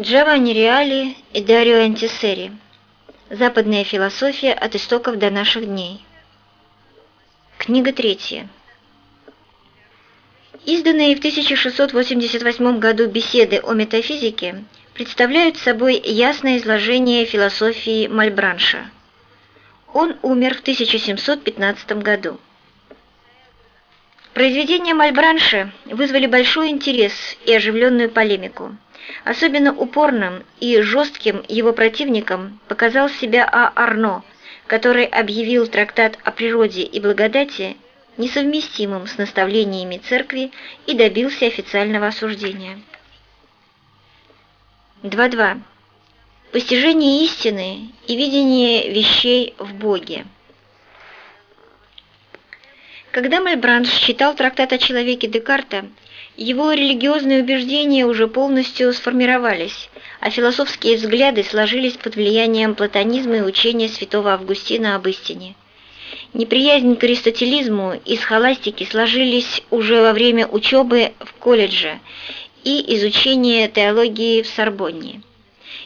Джованни Реали и Дарио Антисери. Западная философия от истоков до наших дней. Книга третья. Изданные в 1688 году беседы о метафизике представляют собой ясное изложение философии Мальбранша. Он умер в 1715 году. Произведения Мальбранша вызвали большой интерес и оживленную полемику. Особенно упорным и жестким его противником показал себя А. Арно, который объявил трактат о природе и благодати несовместимым с наставлениями церкви и добился официального осуждения. 2.2. Постижение истины и видение вещей в Боге. Когда Мальбранш читал трактат о человеке Декарта, его религиозные убеждения уже полностью сформировались, а философские взгляды сложились под влиянием платонизма и учения святого Августина об истине. Неприязнь к аристотелизму и схоластике сложились уже во время учебы в колледже и изучения теологии в Сорбонне.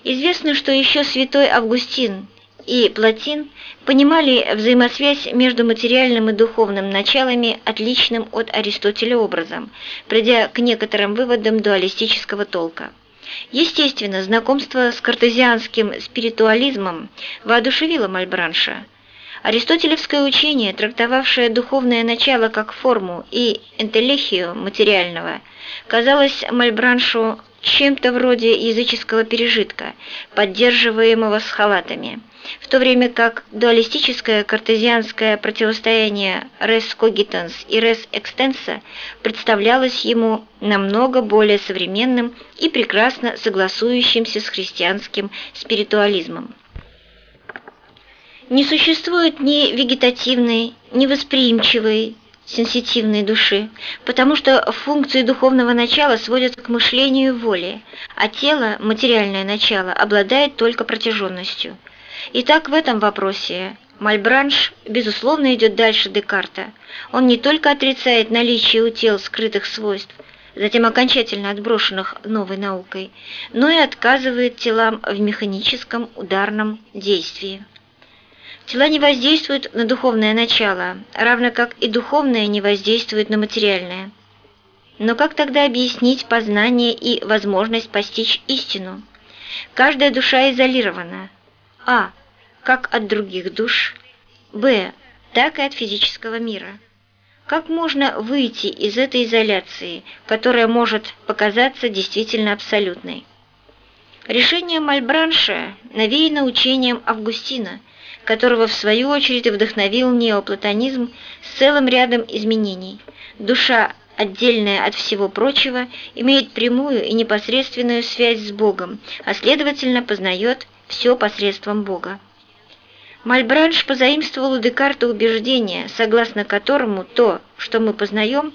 Известно, что еще святой Августин и Платин понимали взаимосвязь между материальным и духовным началами отличным от Аристотеля образом, придя к некоторым выводам дуалистического толка. Естественно, знакомство с картезианским спиритуализмом воодушевило Мальбранша. Аристотелевское учение, трактовавшее духовное начало как форму и энтелехию материального, казалось Мальбраншу чем-то вроде языческого пережитка, поддерживаемого с халатами – в то время как дуалистическое картезианское противостояние res cogitans и res extensa представлялось ему намного более современным и прекрасно согласующимся с христианским спиритуализмом. Не существует ни вегетативной, ни восприимчивой, сенситивной души, потому что функции духовного начала сводятся к мышлению и воле, а тело, материальное начало, обладает только протяженностью. Итак, в этом вопросе Мальбранш, безусловно, идет дальше Декарта. Он не только отрицает наличие у тел скрытых свойств, затем окончательно отброшенных новой наукой, но и отказывает телам в механическом ударном действии. Тела не воздействуют на духовное начало, равно как и духовное не воздействует на материальное. Но как тогда объяснить познание и возможность постичь истину? Каждая душа изолирована – а. Как от других душ. Б. Так и от физического мира. Как можно выйти из этой изоляции, которая может показаться действительно абсолютной? Решение Мальбранша навеяно учением Августина, которого в свою очередь вдохновил неоплатонизм с целым рядом изменений. Душа, отдельная от всего прочего, имеет прямую и непосредственную связь с Богом, а следовательно познает все посредством Бога. Мальбранш позаимствовал у Декарта убеждение, согласно которому то, что мы познаем,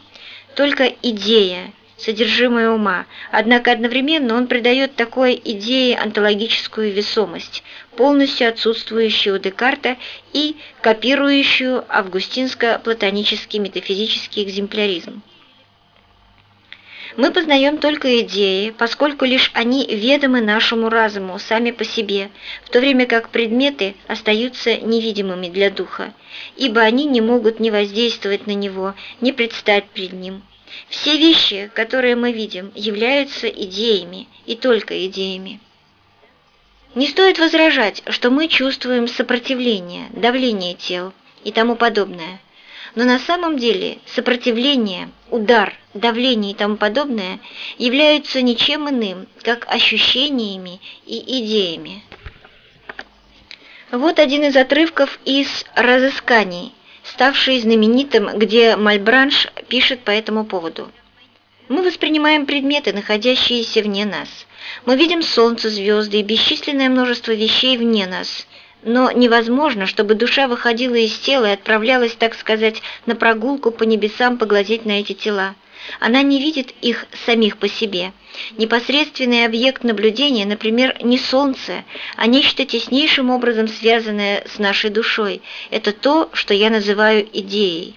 только идея, содержимое ума, однако одновременно он придает такой идее онтологическую весомость, полностью отсутствующую у Декарта и копирующую августинско-платонический метафизический экземпляризм. Мы познаем только идеи, поскольку лишь они ведомы нашему разуму сами по себе, в то время как предметы остаются невидимыми для духа, ибо они не могут ни воздействовать на него, ни предстать пред ним. Все вещи, которые мы видим, являются идеями и только идеями. Не стоит возражать, что мы чувствуем сопротивление, давление тел и тому подобное – но на самом деле сопротивление, удар, давление и тому подобное являются ничем иным, как ощущениями и идеями. Вот один из отрывков из «Разысканий», ставший знаменитым, где Мальбранш пишет по этому поводу. Мы воспринимаем предметы, находящиеся вне нас. Мы видим солнце, звезды и бесчисленное множество вещей вне нас, но невозможно, чтобы душа выходила из тела и отправлялась, так сказать, на прогулку по небесам поглазеть на эти тела. Она не видит их самих по себе. Непосредственный объект наблюдения, например, не Солнце, а нечто теснейшим образом связанное с нашей душой. Это то, что я называю идеей.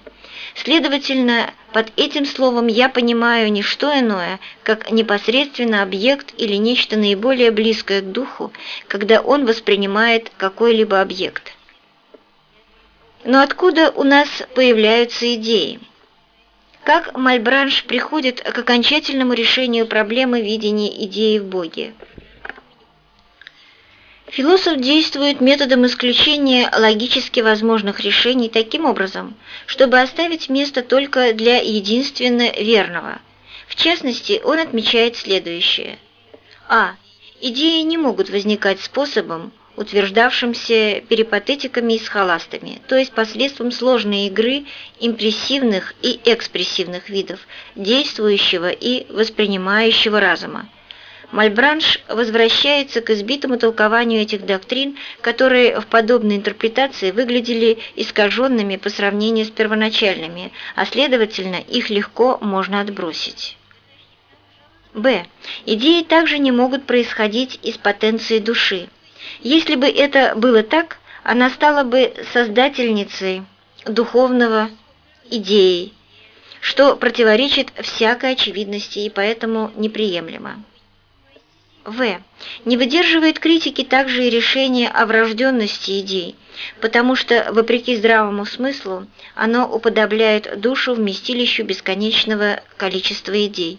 Следовательно, под этим словом я понимаю не что иное, как непосредственно объект или нечто наиболее близкое к духу, когда он воспринимает какой-либо объект. Но откуда у нас появляются идеи? Как Мальбранш приходит к окончательному решению проблемы видения идеи в Боге? Философ действует методом исключения логически возможных решений таким образом, чтобы оставить место только для единственно верного. В частности, он отмечает следующее. А. Идеи не могут возникать способом, утверждавшимся перипатетиками и схоластами, то есть посредством сложной игры импрессивных и экспрессивных видов, действующего и воспринимающего разума. Мальбранш возвращается к избитому толкованию этих доктрин, которые в подобной интерпретации выглядели искаженными по сравнению с первоначальными, а следовательно, их легко можно отбросить. Б. Идеи также не могут происходить из потенции души. Если бы это было так, она стала бы создательницей духовного идеи, что противоречит всякой очевидности и поэтому неприемлемо. В. Не выдерживает критики также и решение о врожденности идей, потому что, вопреки здравому смыслу, оно уподобляет душу вместилищу бесконечного количества идей.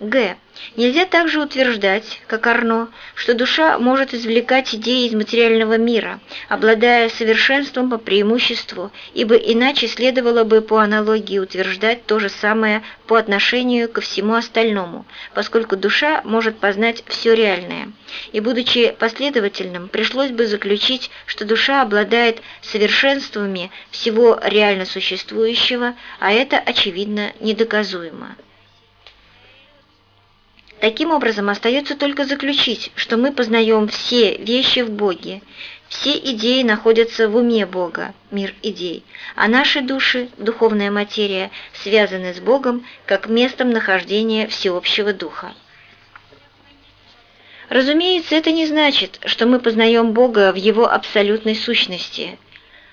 Г. Нельзя также утверждать, как Арно, что душа может извлекать идеи из материального мира, обладая совершенством по преимуществу, ибо иначе следовало бы по аналогии утверждать то же самое по отношению ко всему остальному, поскольку душа может познать все реальное. И будучи последовательным, пришлось бы заключить, что душа обладает совершенствами всего реально существующего, а это, очевидно, недоказуемо. Таким образом, остается только заключить, что мы познаем все вещи в Боге, все идеи находятся в уме Бога, мир идей, а наши души, духовная материя, связаны с Богом как местом нахождения всеобщего Духа. Разумеется, это не значит, что мы познаем Бога в Его абсолютной сущности,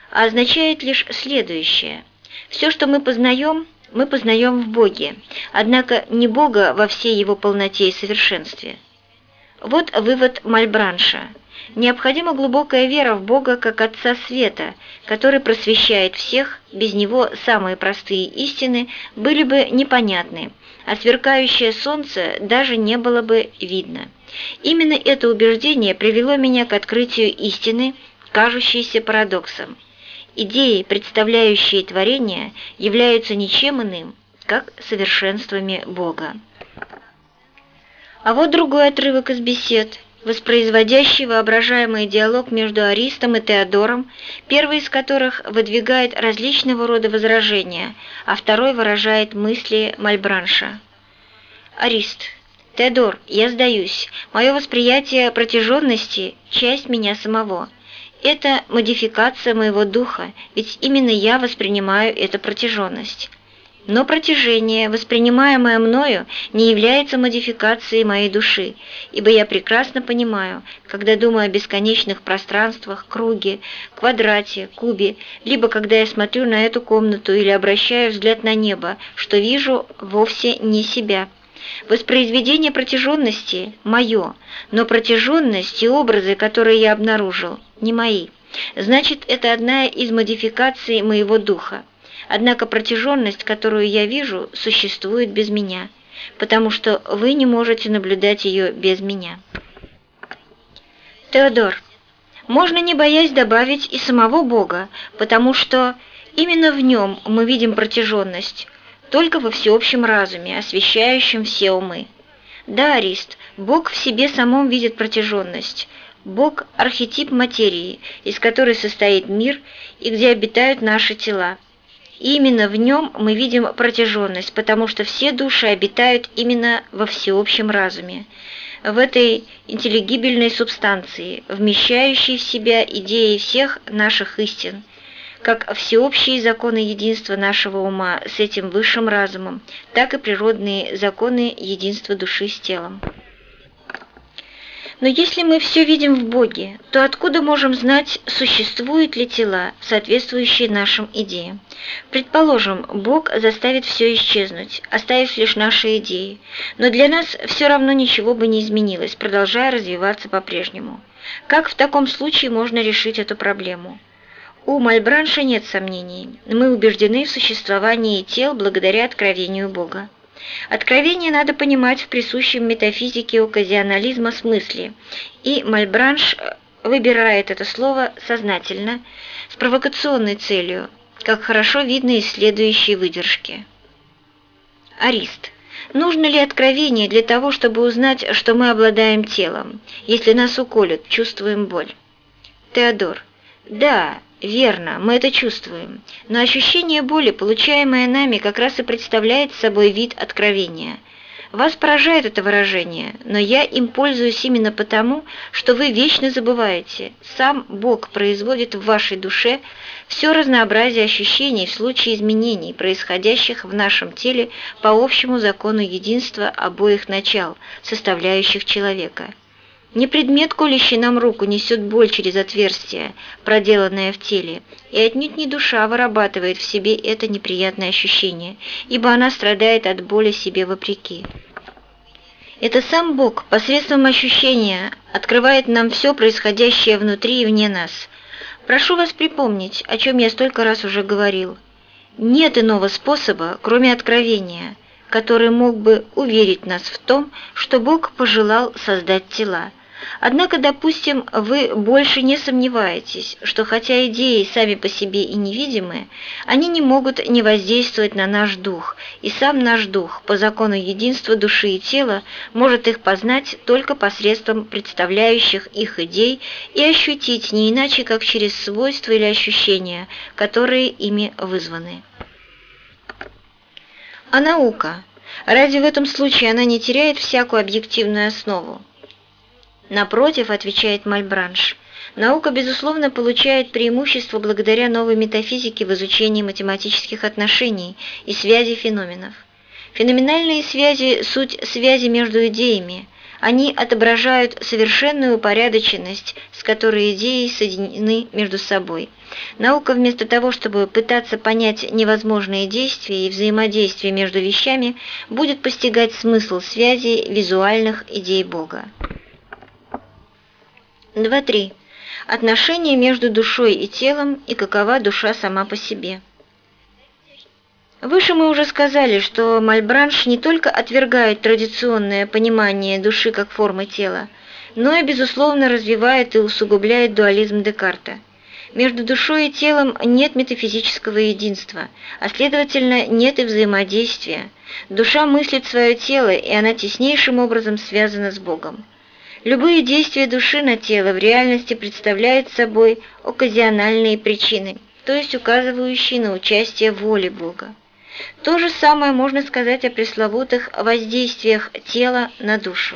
а означает лишь следующее. Все, что мы познаем, мы познаем в Боге, однако не Бога во всей его полноте и совершенстве. Вот вывод Мальбранша. Необходима глубокая вера в Бога как Отца Света, который просвещает всех, без Него самые простые истины были бы непонятны, а сверкающее солнце даже не было бы видно. Именно это убеждение привело меня к открытию истины, кажущейся парадоксом. Идеи, представляющие творение, являются ничем иным, как совершенствами Бога. А вот другой отрывок из бесед, воспроизводящий воображаемый диалог между Аристом и Теодором, первый из которых выдвигает различного рода возражения, а второй выражает мысли Мальбранша. Арист. Теодор, я сдаюсь. Мое восприятие протяженности – часть меня самого. Это модификация моего духа, ведь именно я воспринимаю эту протяженность. Но протяжение, воспринимаемое мною, не является модификацией моей души, ибо я прекрасно понимаю, когда думаю о бесконечных пространствах, круге, квадрате, кубе, либо когда я смотрю на эту комнату или обращаю взгляд на небо, что вижу вовсе не себя. Воспроизведение протяженности – мое, но протяженность и образы, которые я обнаружил, не мои. Значит, это одна из модификаций моего духа. Однако протяженность, которую я вижу, существует без меня, потому что вы не можете наблюдать ее без меня. Теодор, можно не боясь добавить и самого Бога, потому что именно в нем мы видим протяженность, только во всеобщем разуме, освещающем все умы. Да, Арист, Бог в себе самом видит протяженность. Бог – архетип материи, из которой состоит мир и где обитают наши тела. И именно в нем мы видим протяженность, потому что все души обитают именно во всеобщем разуме, в этой интеллигибельной субстанции, вмещающей в себя идеи всех наших истин – как всеобщие законы единства нашего ума с этим высшим разумом, так и природные законы единства души с телом. Но если мы все видим в Боге, то откуда можем знать, существуют ли тела, соответствующие нашим идеям? Предположим, Бог заставит все исчезнуть, оставив лишь наши идеи, но для нас все равно ничего бы не изменилось, продолжая развиваться по-прежнему. Как в таком случае можно решить эту проблему? У Мальбранша нет сомнений. Мы убеждены в существовании тел благодаря откровению Бога. Откровение надо понимать в присущем метафизике оказионализма смысле, и Мальбранш э, выбирает это слово сознательно, с провокационной целью, как хорошо видно из следующей выдержки. Арист. Нужно ли откровение для того, чтобы узнать, что мы обладаем телом? Если нас уколют, чувствуем боль. Теодор. Да, Верно, мы это чувствуем, но ощущение боли, получаемое нами, как раз и представляет собой вид откровения. Вас поражает это выражение, но я им пользуюсь именно потому, что вы вечно забываете. Сам Бог производит в вашей душе все разнообразие ощущений в случае изменений, происходящих в нашем теле по общему закону единства обоих начал, составляющих человека. Не предмет, колющий нам руку, несет боль через отверстие, проделанное в теле, и отнюдь не душа вырабатывает в себе это неприятное ощущение, ибо она страдает от боли себе вопреки. Это сам Бог посредством ощущения открывает нам все происходящее внутри и вне нас. Прошу вас припомнить, о чем я столько раз уже говорил. Нет иного способа, кроме откровения, который мог бы уверить нас в том, что Бог пожелал создать тела – Однако, допустим, вы больше не сомневаетесь, что хотя идеи сами по себе и невидимы, они не могут не воздействовать на наш дух, и сам наш дух, по закону единства души и тела, может их познать только посредством представляющих их идей и ощутить не иначе, как через свойства или ощущения, которые ими вызваны. А наука? Разве в этом случае она не теряет всякую объективную основу? Напротив, отвечает Мальбранш, наука, безусловно, получает преимущество благодаря новой метафизике в изучении математических отношений и связи феноменов. Феноменальные связи – суть связи между идеями. Они отображают совершенную упорядоченность, с которой идеи соединены между собой. Наука вместо того, чтобы пытаться понять невозможные действия и взаимодействия между вещами, будет постигать смысл связи визуальных идей Бога. 2.3. Отношения между душой и телом и какова душа сама по себе. Выше мы уже сказали, что Мальбранш не только отвергает традиционное понимание души как формы тела, но и, безусловно, развивает и усугубляет дуализм Декарта. Между душой и телом нет метафизического единства, а следовательно нет и взаимодействия. Душа мыслит свое тело, и она теснейшим образом связана с Богом. Любые действия души на тело в реальности представляют собой оказиональные причины, то есть указывающие на участие воли Бога. То же самое можно сказать о пресловутых воздействиях тела на душу.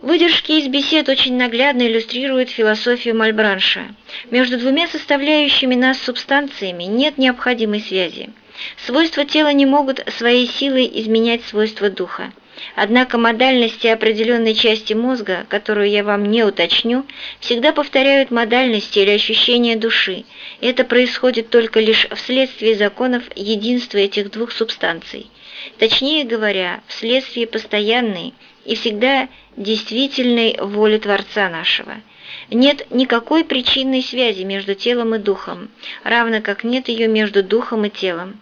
Выдержки из бесед очень наглядно иллюстрируют философию Мальбранша. Между двумя составляющими нас субстанциями нет необходимой связи. Свойства тела не могут своей силой изменять свойства духа. Однако модальности определенной части мозга, которую я вам не уточню, всегда повторяют модальности или ощущения души. Это происходит только лишь вследствие законов единства этих двух субстанций. Точнее говоря, вследствие постоянной и всегда действительной воли Творца нашего. Нет никакой причинной связи между телом и духом, равно как нет ее между духом и телом.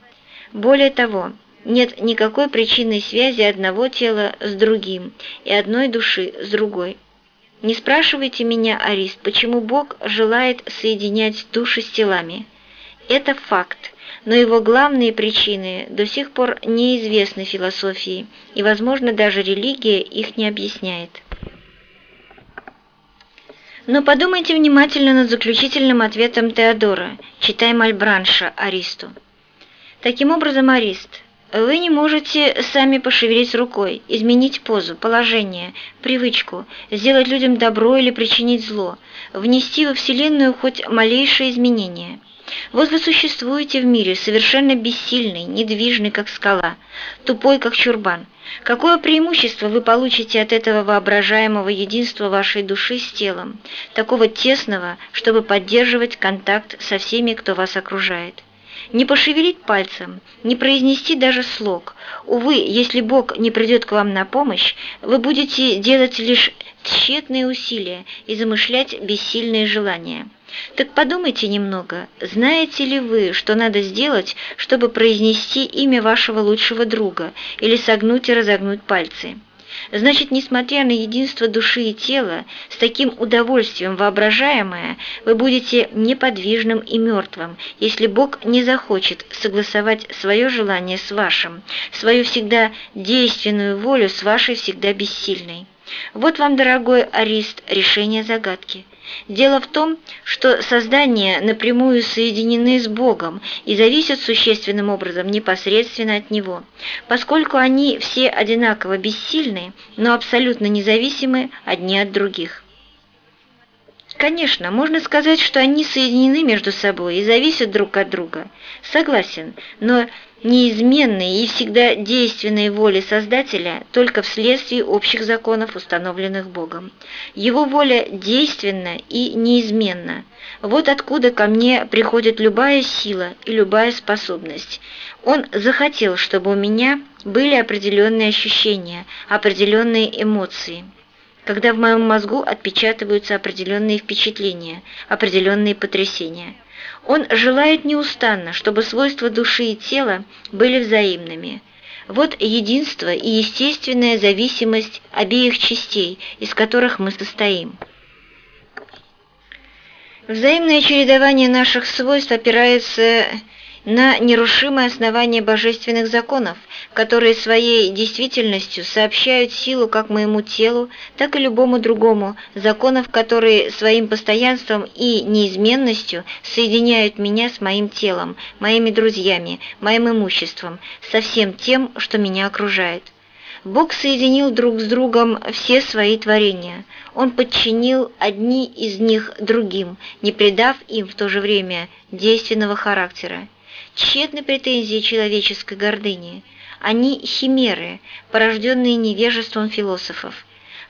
Более того, нет никакой причинной связи одного тела с другим и одной души с другой. Не спрашивайте меня, Арист, почему Бог желает соединять души с телами. Это факт, но его главные причины до сих пор неизвестны философии, и, возможно, даже религия их не объясняет. Но подумайте внимательно над заключительным ответом Теодора, читай Мальбранша Аристу. Таким образом, Арист, вы не можете сами пошевелить рукой, изменить позу, положение, привычку, сделать людям добро или причинить зло, внести во Вселенную хоть малейшее изменение. Вот вы существуете в мире, совершенно бессильный, недвижный, как скала, тупой, как чурбан. Какое преимущество вы получите от этого воображаемого единства вашей души с телом, такого тесного, чтобы поддерживать контакт со всеми, кто вас окружает? Не пошевелить пальцем, не произнести даже слог. Увы, если Бог не придет к вам на помощь, вы будете делать лишь тщетные усилия и замышлять бессильные желания. Так подумайте немного, знаете ли вы, что надо сделать, чтобы произнести имя вашего лучшего друга или согнуть и разогнуть пальцы? Значит, несмотря на единство души и тела, с таким удовольствием воображаемое, вы будете неподвижным и мертвым, если Бог не захочет согласовать свое желание с вашим, свою всегда действенную волю с вашей всегда бессильной. Вот вам, дорогой Арист, решение загадки. Дело в том, что создания напрямую соединены с Богом и зависят существенным образом непосредственно от Него, поскольку они все одинаково бессильны, но абсолютно независимы одни от других. Конечно, можно сказать, что они соединены между собой и зависят друг от друга. Согласен, но неизменной и всегда действенной воли Создателя только вследствие общих законов, установленных Богом. Его воля действенна и неизменна. Вот откуда ко мне приходит любая сила и любая способность. Он захотел, чтобы у меня были определенные ощущения, определенные эмоции когда в моем мозгу отпечатываются определенные впечатления, определенные потрясения. Он желает неустанно, чтобы свойства души и тела были взаимными. Вот единство и естественная зависимость обеих частей, из которых мы состоим. Взаимное чередование наших свойств опирается на нерушимое основание божественных законов, которые своей действительностью сообщают силу как моему телу, так и любому другому, законов, которые своим постоянством и неизменностью соединяют меня с моим телом, моими друзьями, моим имуществом, со всем тем, что меня окружает. Бог соединил друг с другом все свои творения. Он подчинил одни из них другим, не придав им в то же время действенного характера. Тщетны претензии человеческой гордыни. Они химеры, порожденные невежеством философов.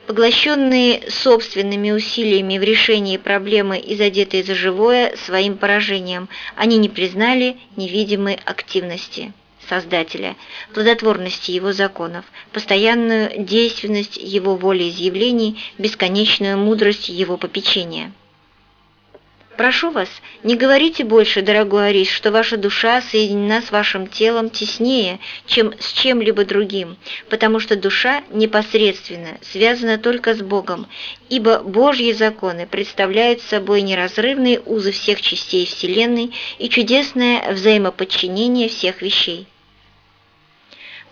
Поглощенные собственными усилиями в решении проблемы и задетые за живое своим поражением, они не признали невидимой активности. Создателя, плодотворности его законов, постоянную действенность его волеизъявлений, бесконечную мудрость его попечения. Прошу вас, не говорите больше, дорогой Арис, что ваша душа соединена с вашим телом теснее, чем с чем-либо другим, потому что душа непосредственно связана только с Богом, ибо Божьи законы представляют собой неразрывные узы всех частей Вселенной и чудесное взаимоподчинение всех вещей.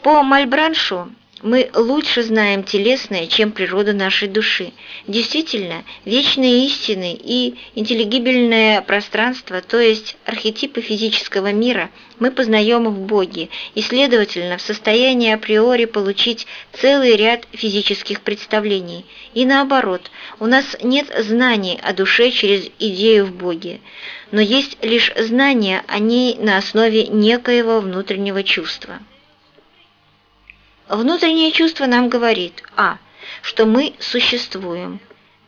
По Мальбраншу мы лучше знаем телесное, чем природу нашей души. Действительно, вечные истины и интеллигибельное пространство, то есть архетипы физического мира, мы познаем в Боге и, следовательно, в состоянии априори получить целый ряд физических представлений. И наоборот, у нас нет знаний о душе через идею в Боге, но есть лишь знания о ней на основе некоего внутреннего чувства. Внутреннее чувство нам говорит а. что мы существуем,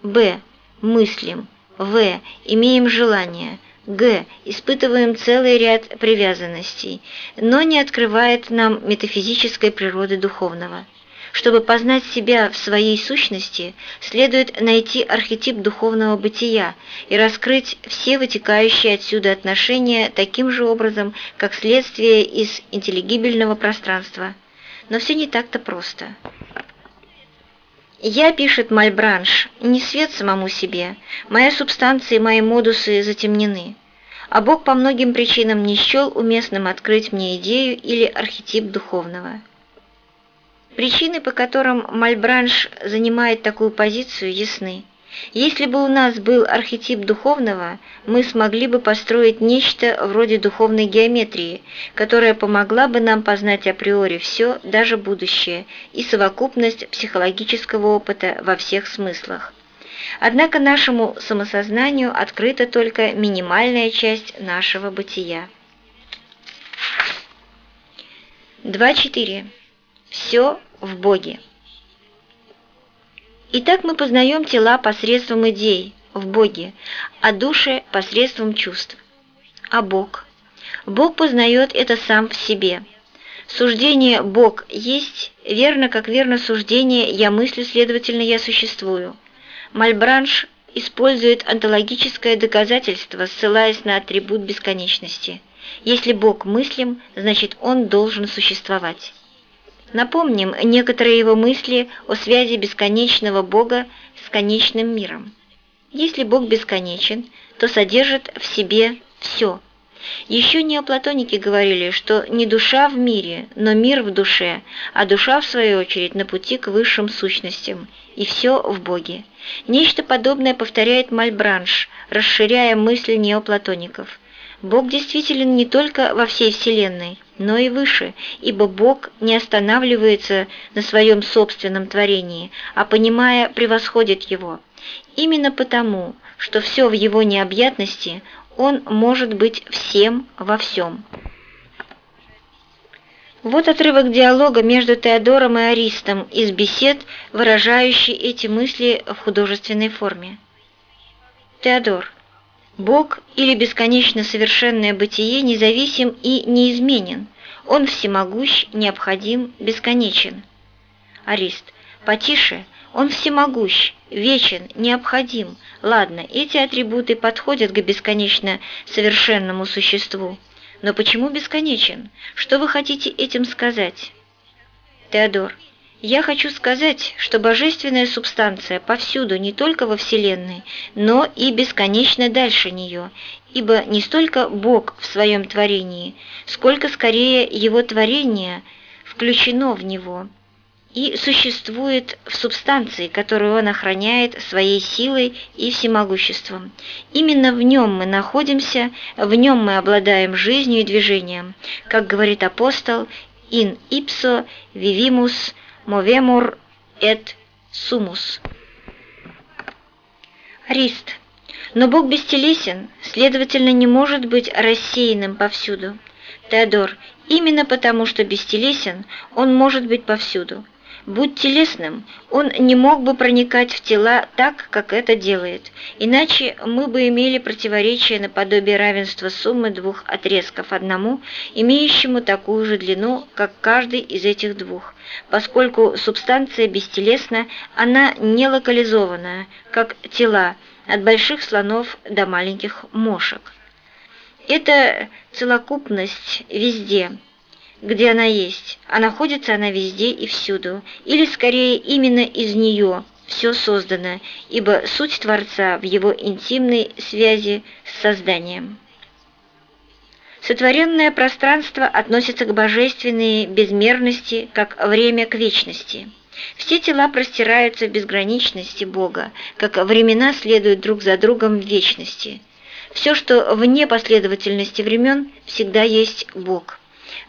б. мыслим, в. имеем желание, г. испытываем целый ряд привязанностей, но не открывает нам метафизической природы духовного. Чтобы познать себя в своей сущности, следует найти архетип духовного бытия и раскрыть все вытекающие отсюда отношения таким же образом, как следствие из интеллигибельного пространства – но все не так-то просто. Я, пишет Мальбранш, не свет самому себе, моя субстанция и мои модусы затемнены, а Бог по многим причинам не счел уместным открыть мне идею или архетип духовного. Причины, по которым Мальбранш занимает такую позицию, ясны. Если бы у нас был архетип духовного, мы смогли бы построить нечто вроде духовной геометрии, которая помогла бы нам познать априори все, даже будущее, и совокупность психологического опыта во всех смыслах. Однако нашему самосознанию открыта только минимальная часть нашего бытия. 2.4. Все в Боге. Итак, мы познаем тела посредством идей, в Боге, а души посредством чувств. А Бог? Бог познает это сам в себе. Суждение «Бог есть» верно, как верно суждение «Я мыслю, следовательно, я существую». Мальбранш использует онтологическое доказательство, ссылаясь на атрибут бесконечности. Если Бог мыслим, значит Он должен существовать. Напомним некоторые его мысли о связи бесконечного Бога с конечным миром. Если Бог бесконечен, то содержит в себе все. Еще неоплатоники говорили, что не душа в мире, но мир в душе, а душа, в свою очередь, на пути к высшим сущностям, и все в Боге. Нечто подобное повторяет Мальбранш, расширяя мысли неоплатоников. Бог действителен не только во всей Вселенной, но и выше, ибо Бог не останавливается на своем собственном творении, а, понимая, превосходит его. Именно потому, что все в его необъятности, он может быть всем во всем. Вот отрывок диалога между Теодором и Аристом из бесед, выражающий эти мысли в художественной форме. Теодор. Бог или бесконечно совершенное бытие независим и неизменен. Он всемогущ, необходим, бесконечен. Арист. Потише. Он всемогущ, вечен, необходим. Ладно, эти атрибуты подходят к бесконечно совершенному существу. Но почему бесконечен? Что вы хотите этим сказать? Теодор. Я хочу сказать, что божественная субстанция повсюду, не только во Вселенной, но и бесконечно дальше нее, ибо не столько Бог в своем творении, сколько скорее Его творение включено в Него и существует в субстанции, которую Он охраняет своей силой и всемогуществом. Именно в нем мы находимся, в нем мы обладаем жизнью и движением, как говорит апостол «in ipso vivimus movemur et sumus. Рист. Но Бог бестелесен, следовательно, не может быть рассеянным повсюду. Теодор. Именно потому, что бестелесен, он может быть повсюду. Будь телесным, он не мог бы проникать в тела так, как это делает, иначе мы бы имели противоречие наподобие равенства суммы двух отрезков одному, имеющему такую же длину, как каждый из этих двух. Поскольку субстанция бестелесна, она не локализованная, как тела, от больших слонов до маленьких мошек. Это целокупность везде – где она есть, а находится она везде и всюду, или скорее именно из нее все создано, ибо суть Творца в его интимной связи с созданием. Сотворенное пространство относится к божественной безмерности, как время к вечности. Все тела простираются в безграничности Бога, как времена следуют друг за другом в вечности. Все, что вне последовательности времен, всегда есть Бог.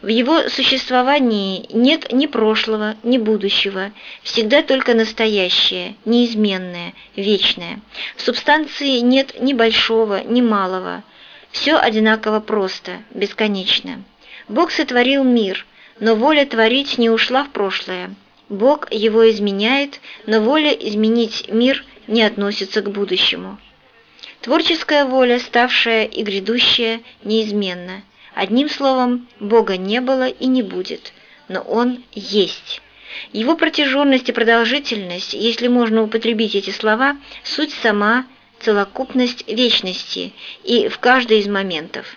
В его существовании нет ни прошлого, ни будущего, всегда только настоящее, неизменное, вечное. В субстанции нет ни большого, ни малого. Все одинаково просто, бесконечно. Бог сотворил мир, но воля творить не ушла в прошлое. Бог его изменяет, но воля изменить мир не относится к будущему. Творческая воля, ставшая и грядущая, неизменна. Одним словом, Бога не было и не будет, но Он есть. Его протяженность и продолжительность, если можно употребить эти слова, суть сама целокупность вечности и в каждый из моментов.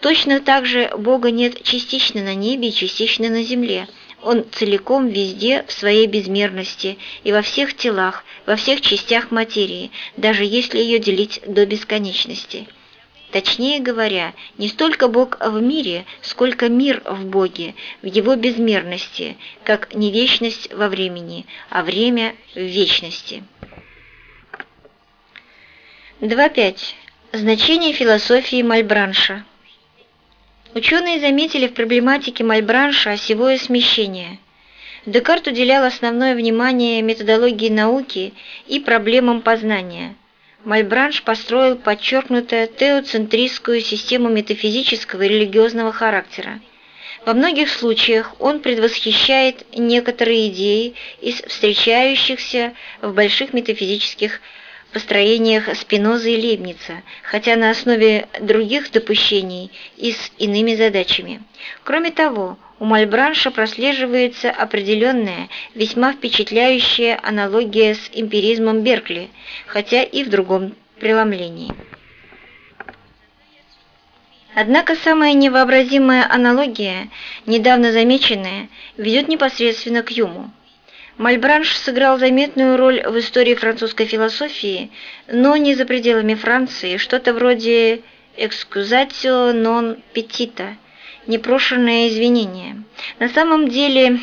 Точно так же Бога нет частично на небе и частично на земле. Он целиком везде в своей безмерности и во всех телах, во всех частях материи, даже если ее делить до бесконечности. Точнее говоря, не столько Бог в мире, сколько мир в Боге, в Его безмерности, как не вечность во времени, а время в вечности. 2.5. Значение философии Мальбранша. Ученые заметили в проблематике Мальбранша осевое смещение. Декарт уделял основное внимание методологии науки и проблемам познания. Мальбранш построил подчеркнуто теоцентристскую систему метафизического и религиозного характера. Во многих случаях он предвосхищает некоторые идеи из встречающихся в больших метафизических построениях Спиноза и Лейбница, хотя на основе других допущений и с иными задачами. Кроме того, у Мальбранша прослеживается определенная, весьма впечатляющая аналогия с эмпиризмом Беркли, хотя и в другом преломлении. Однако самая невообразимая аналогия, недавно замеченная, ведет непосредственно к Юму. Мальбранш сыграл заметную роль в истории французской философии, но не за пределами Франции, что-то вроде «экскузатио нон петита» – непрошенное извинение. На самом деле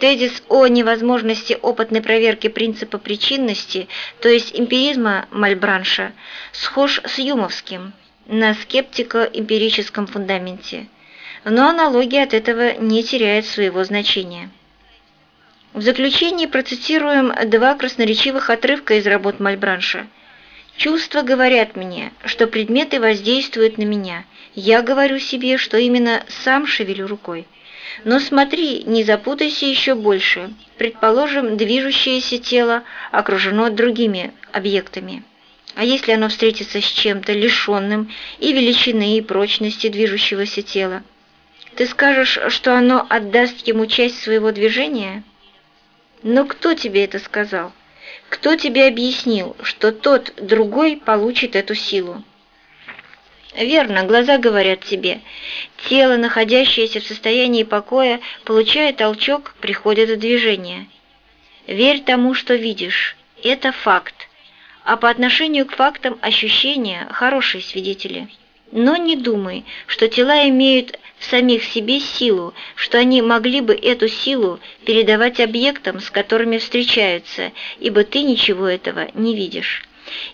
тезис о невозможности опытной проверки принципа причинности, то есть эмпиризма Мальбранша, схож с юмовским на скептико-эмпирическом фундаменте. Но аналогия от этого не теряет своего значения. В заключении процитируем два красноречивых отрывка из работ Мальбранша. «Чувства говорят мне, что предметы воздействуют на меня. Я говорю себе, что именно сам шевелю рукой. Но смотри, не запутайся еще больше. Предположим, движущееся тело окружено другими объектами. А если оно встретится с чем-то лишенным и величины, и прочности движущегося тела? Ты скажешь, что оно отдаст ему часть своего движения?» Но кто тебе это сказал? Кто тебе объяснил, что тот другой получит эту силу? Верно, глаза говорят тебе. Тело, находящееся в состоянии покоя, получая толчок, приходит в движение. Верь тому, что видишь. Это факт. А по отношению к фактам ощущения – хорошие свидетели. Но не думай, что тела имеют в самих себе силу, что они могли бы эту силу передавать объектам, с которыми встречаются, ибо ты ничего этого не видишь.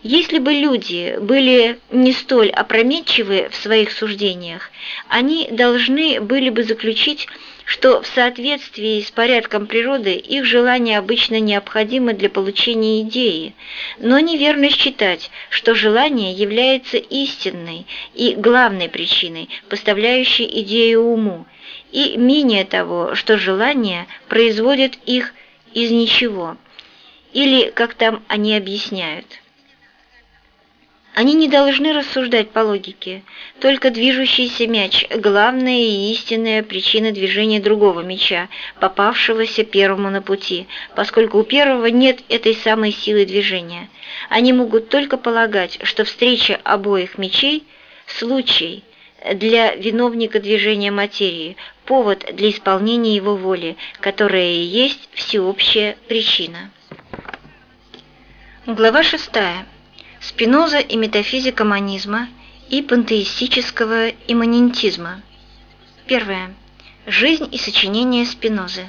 Если бы люди были не столь опрометчивы в своих суждениях, они должны были бы заключить, что в соответствии с порядком природы их желание обычно необходимо для получения идеи, но неверно считать, что желание является истинной и главной причиной, поставляющей идею уму, и менее того, что желание производит их из ничего, или как там они объясняют. Они не должны рассуждать по логике. Только движущийся мяч – главная и истинная причина движения другого мяча, попавшегося первому на пути, поскольку у первого нет этой самой силы движения. Они могут только полагать, что встреча обоих мячей – случай для виновника движения материи, повод для исполнения его воли, которая и есть всеобщая причина. Глава шестая. Спиноза и метафизика монизма и пантеистического имманентизма. Первое. Жизнь и сочинение Спинозы.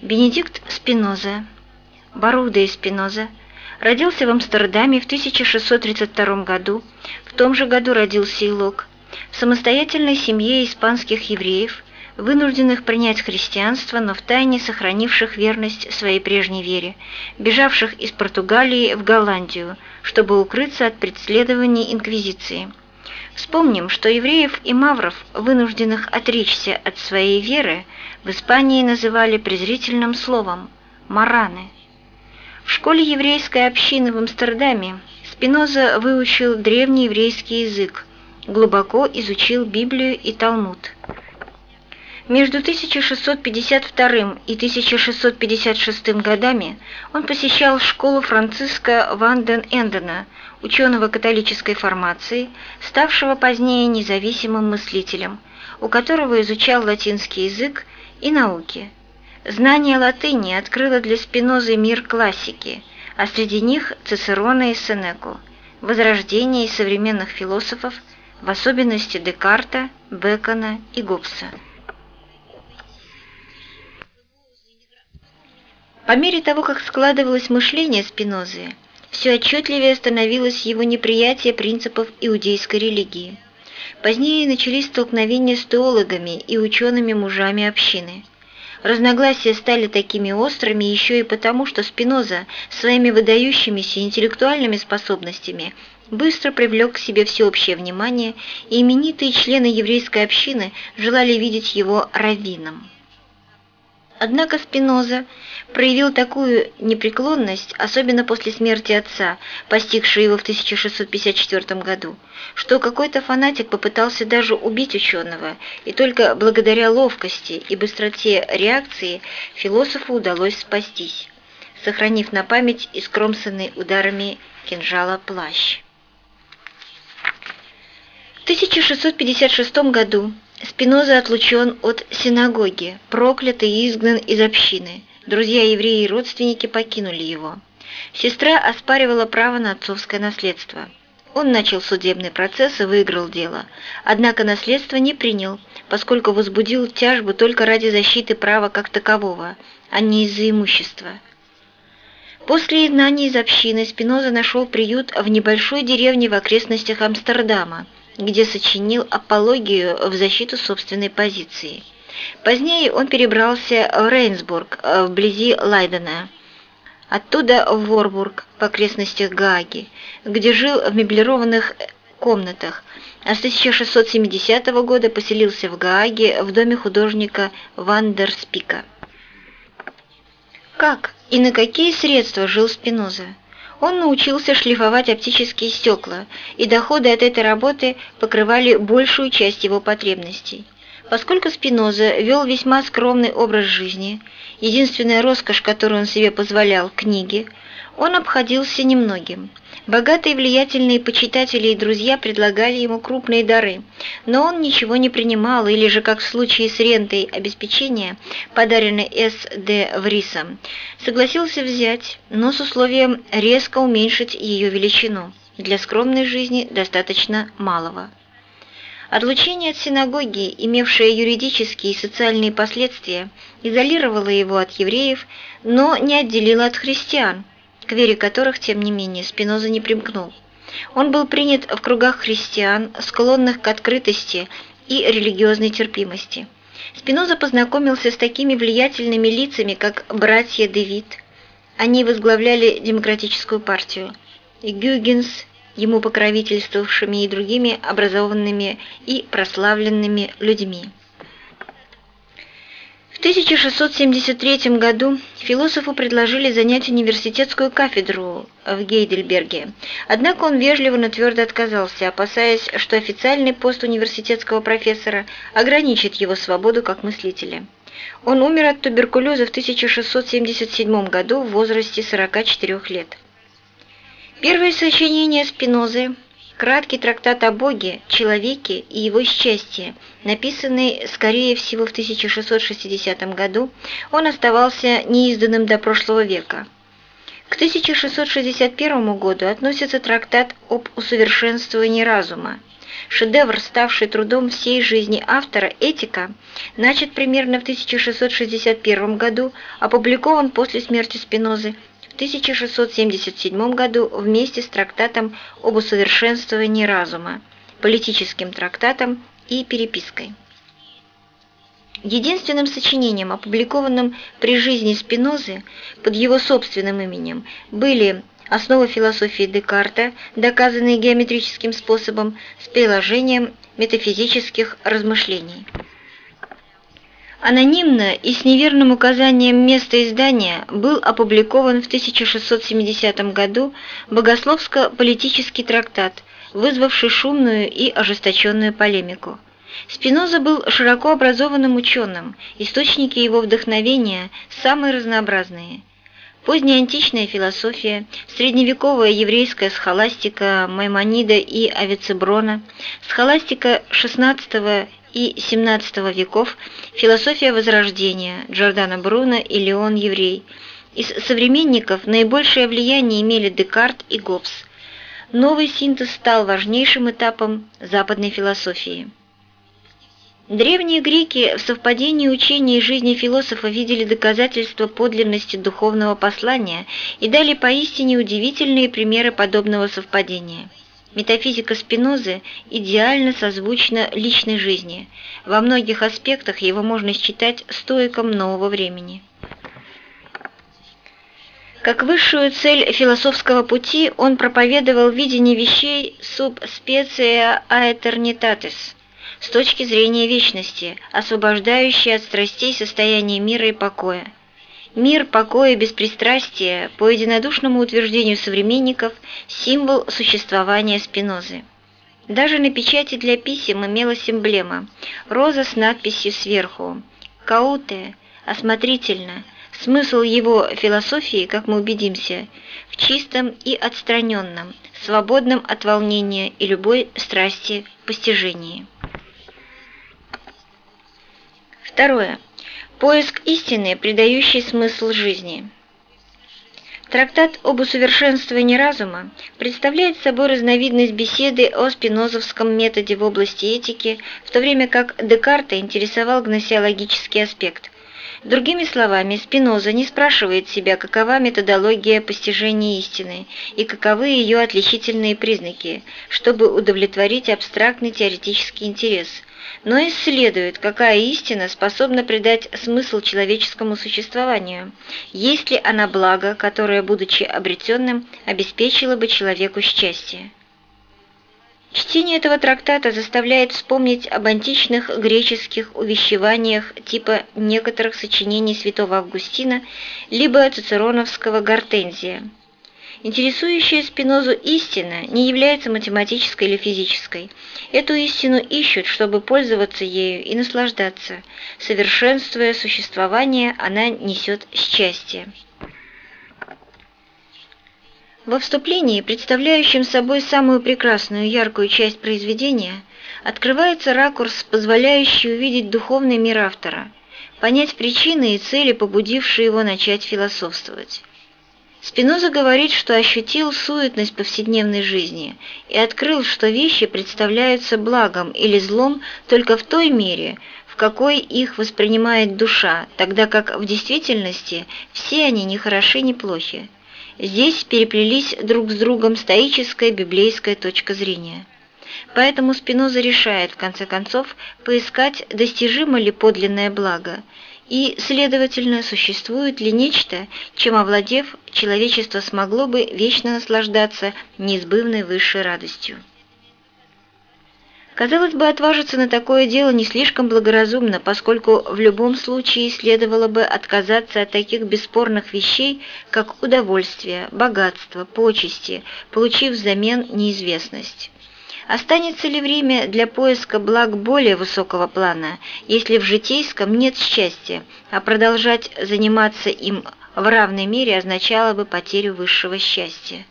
Бенедикт Спиноза, Баруда и Спиноза, родился в Амстердаме в 1632 году, в том же году родился и Лок, в самостоятельной семье испанских евреев, вынужденных принять христианство, но втайне сохранивших верность своей прежней вере, бежавших из Португалии в Голландию, чтобы укрыться от преследований инквизиции. Вспомним, что евреев и мавров, вынужденных отречься от своей веры, в Испании называли презрительным словом «мараны». В школе еврейской общины в Амстердаме Спиноза выучил древний еврейский язык, глубоко изучил Библию и Талмуд. Между 1652 и 1656 годами он посещал школу Франциска Ванден Эндена, ученого католической формации, ставшего позднее независимым мыслителем, у которого изучал латинский язык и науки. Знание латыни открыло для Спинозы мир классики, а среди них Цицерона и Сенеку, возрождение и современных философов, в особенности Декарта, Бекона и Гоббса. По мере того, как складывалось мышление Спинозы, все отчетливее становилось его неприятие принципов иудейской религии. Позднее начались столкновения с теологами и учеными мужами общины. Разногласия стали такими острыми еще и потому, что Спиноза своими выдающимися интеллектуальными способностями быстро привлек к себе всеобщее внимание, и именитые члены еврейской общины желали видеть его раввином. Однако Спиноза проявил такую непреклонность, особенно после смерти отца, постигшей его в 1654 году, что какой-то фанатик попытался даже убить ученого, и только благодаря ловкости и быстроте реакции философу удалось спастись, сохранив на память искромсанный ударами кинжала плащ. В 1656 году Спиноза отлучен от синагоги, проклят и изгнан из общины. Друзья евреи и родственники покинули его. Сестра оспаривала право на отцовское наследство. Он начал судебный процесс и выиграл дело, однако наследство не принял, поскольку возбудил тяжбу только ради защиты права как такового, а не из-за имущества. После изгнания из общины Спиноза нашел приют в небольшой деревне в окрестностях Амстердама – где сочинил апологию в защиту собственной позиции. Позднее он перебрался в Рейнсбург, вблизи Лайдена, оттуда в Ворбург, в окрестностях Гааги, где жил в меблированных комнатах, а с 1670 года поселился в Гааге в доме художника Вандерспика. Как и на какие средства жил Спиноза? Он научился шлифовать оптические стекла, и доходы от этой работы покрывали большую часть его потребностей. Поскольку Спиноза вел весьма скромный образ жизни, единственная роскошь, которую он себе позволял – книги, он обходился немногим. Богатые влиятельные почитатели и друзья предлагали ему крупные дары, но он ничего не принимал, или же, как в случае с рентой обеспечения, подаренной С. Д. Врисом, согласился взять, но с условием резко уменьшить ее величину. Для скромной жизни достаточно малого. Отлучение от синагоги, имевшее юридические и социальные последствия, изолировало его от евреев, но не отделило от христиан – к вере которых, тем не менее, Спиноза не примкнул. Он был принят в кругах христиан, склонных к открытости и религиозной терпимости. Спиноза познакомился с такими влиятельными лицами, как братья Девит. Они возглавляли демократическую партию. Гюгенс, ему покровительствовавшими и другими образованными и прославленными людьми. В 1673 году философу предложили занять университетскую кафедру в Гейдельберге, однако он вежливо, но твердо отказался, опасаясь, что официальный пост университетского профессора ограничит его свободу как мыслителя. Он умер от туберкулеза в 1677 году в возрасте 44 лет. Первое сочинение Спинозы Краткий трактат о Боге, человеке и его счастье, написанный, скорее всего, в 1660 году, он оставался неизданным до прошлого века. К 1661 году относится трактат об усовершенствовании разума. Шедевр, ставший трудом всей жизни автора «Этика», начат примерно в 1661 году, опубликован после смерти Спинозы 1677 году вместе с трактатом об усовершенствовании разума, политическим трактатом и перепиской. Единственным сочинением, опубликованным при жизни Спинозы под его собственным именем, были «Основы философии Декарта», доказанные геометрическим способом с приложением метафизических размышлений. Анонимно и с неверным указанием места издания был опубликован в 1670 году богословско-политический трактат, вызвавший шумную и ожесточенную полемику. Спиноза был широко образованным ученым, источники его вдохновения самые разнообразные. Поздняя античная философия, средневековая еврейская схоластика Маймонида и Авицеброна, схоластика XVI и XVII веков, философия Возрождения Джордана Бруно и Леон Еврей. Из современников наибольшее влияние имели Декарт и Гоббс. Новый синтез стал важнейшим этапом западной философии. Древние греки в совпадении учения и жизни философа видели доказательства подлинности духовного послания и дали поистине удивительные примеры подобного совпадения – Метафизика Спинозы идеально созвучна личной жизни. Во многих аспектах его можно считать стоиком нового времени. Как высшую цель философского пути он проповедовал видение вещей sub specia aeternitatis с точки зрения вечности, освобождающей от страстей состояние мира и покоя. Мир, покой и беспристрастие, по единодушному утверждению современников, символ существования Спинозы. Даже на печати для писем имелась эмблема – роза с надписью сверху «Кауте», «Осмотрительно», Смысл его философии, как мы убедимся, в чистом и отстраненном, свободном от волнения и любой страсти постижении. Второе. Поиск истины, придающий смысл жизни. Трактат об усовершенствовании разума представляет собой разновидность беседы о спинозовском методе в области этики, в то время как Декарта интересовал гносеологический аспект – Другими словами, Спиноза не спрашивает себя, какова методология постижения истины и каковы ее отличительные признаки, чтобы удовлетворить абстрактный теоретический интерес, но исследует, какая истина способна придать смысл человеческому существованию, есть ли она благо, которое, будучи обретенным, обеспечило бы человеку счастье. Чтение этого трактата заставляет вспомнить об античных греческих увещеваниях типа некоторых сочинений святого Августина либо цицероновского Гортензия. Интересующая Спинозу истина не является математической или физической. Эту истину ищут, чтобы пользоваться ею и наслаждаться. Совершенствуя существование, она несет счастье. Во вступлении, представляющем собой самую прекрасную яркую часть произведения, открывается ракурс, позволяющий увидеть духовный мир автора, понять причины и цели, побудившие его начать философствовать. Спиноза говорит, что ощутил суетность повседневной жизни и открыл, что вещи представляются благом или злом только в той мере, в какой их воспринимает душа, тогда как в действительности все они ни хороши, ни плохи. Здесь переплелись друг с другом стоическая библейская точка зрения. Поэтому Спиноза решает, в конце концов, поискать, достижимо ли подлинное благо, и, следовательно, существует ли нечто, чем овладев, человечество смогло бы вечно наслаждаться неизбывной высшей радостью. Казалось бы, отважиться на такое дело не слишком благоразумно, поскольку в любом случае следовало бы отказаться от таких бесспорных вещей, как удовольствие, богатство, почести, получив взамен неизвестность. Останется ли время для поиска благ более высокого плана, если в житейском нет счастья, а продолжать заниматься им в равной мере означало бы потерю высшего счастья?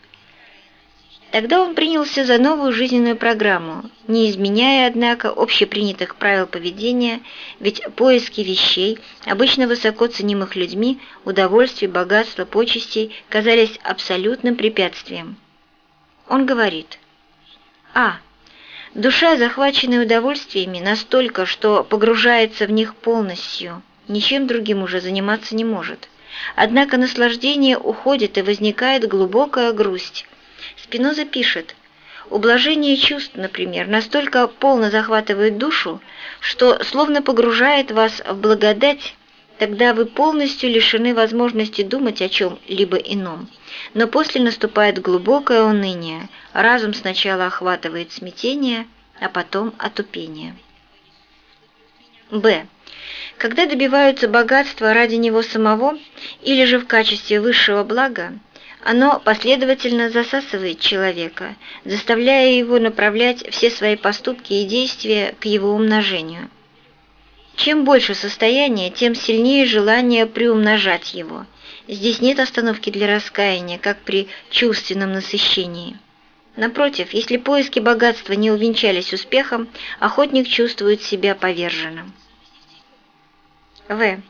Тогда он принялся за новую жизненную программу, не изменяя, однако, общепринятых правил поведения, ведь поиски вещей, обычно высоко ценимых людьми, удовольствий, богатства, почестей, казались абсолютным препятствием. Он говорит, А. Душа, захваченная удовольствиями, настолько, что погружается в них полностью, ничем другим уже заниматься не может. Однако наслаждение уходит и возникает глубокая грусть, Спиноза пишет, Ублажение чувств, например, настолько полно захватывает душу, что словно погружает вас в благодать, тогда вы полностью лишены возможности думать о чем-либо ином. Но после наступает глубокое уныние, разум сначала охватывает смятение, а потом отупение. Б. Когда добиваются богатства ради него самого или же в качестве высшего блага, оно последовательно засасывает человека, заставляя его направлять все свои поступки и действия к его умножению. Чем больше состояние, тем сильнее желание приумножать его. Здесь нет остановки для раскаяния, как при чувственном насыщении. Напротив, если поиски богатства не увенчались успехом, охотник чувствует себя поверженным. В.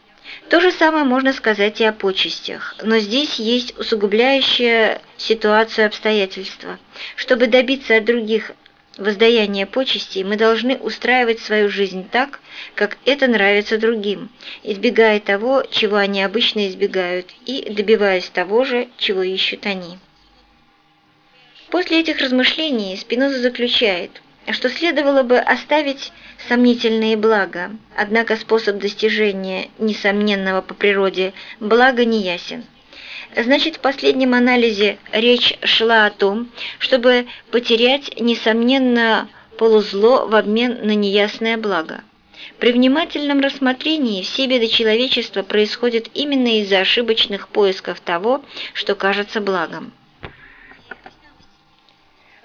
То же самое можно сказать и о почестях, но здесь есть усугубляющая ситуацию обстоятельства. Чтобы добиться от других воздаяния почестей, мы должны устраивать свою жизнь так, как это нравится другим, избегая того, чего они обычно избегают, и добиваясь того же, чего ищут они. После этих размышлений Спиноза заключает, что следовало бы оставить сомнительные блага, однако способ достижения несомненного по природе блага не ясен. Значит, в последнем анализе речь шла о том, чтобы потерять, несомненно, полузло в обмен на неясное благо. При внимательном рассмотрении все беды человечества происходят именно из-за ошибочных поисков того, что кажется благом.